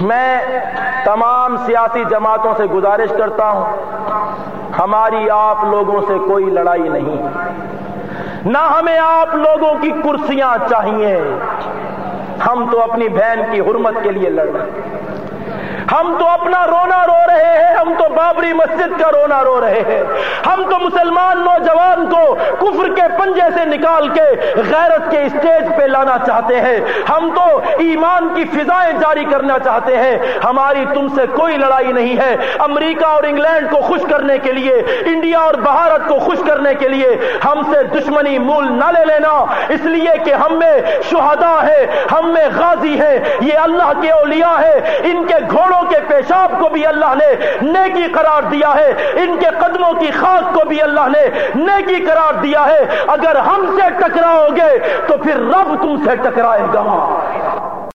میں تمام سیاسی جماعتوں سے گزارش کرتا ہوں، ہماری آپ لوگوں سے کوئی لڑائی نہیں۔ نہ ہمیں آپ لوگوں کی کرسیاں چاہیے۔ ہم تو اپنی بہن کی حرمت کے لیے لڑ رہے ہیں۔ ہم تو اپنا رونا رو رہے ہیں، ہم تو بابری مسجد کا رونا رو رہے ہیں۔ ہم تو مسلمان نوجوان کو کفر کے پنجے سے نکال کے غیرت کے اسٹیج پہ لانا چاہتے ہیں۔ ہم تو ایمان کی فضائیں جاری کرنا چاہتے ہیں۔ ہماری تم سے کوئی لڑائی نہیں ہے۔ امریکہ اور انگلینڈ کو خوش کرنے کے لیے، انڈیا اور بھارت کو خوش کرنے کے لیے ہم سے دشمنی مول نہ لے لینا۔ اس لیے کہ ہم میں شہدا ہے ہم میں غازی ہے یہ اللہ کے اولیاء ہے ان کے گھوڑوں کے پیشاب کو بھی اللہ نے نیکی قرار دیا ہے۔ ان کے قدموں کی خاک کو بھی اللہ نے نیکی قرار دیا ہے۔ اگر ہم سے ٹکراؤ گے تو پھر رب تم سے ٹکرائے گا۔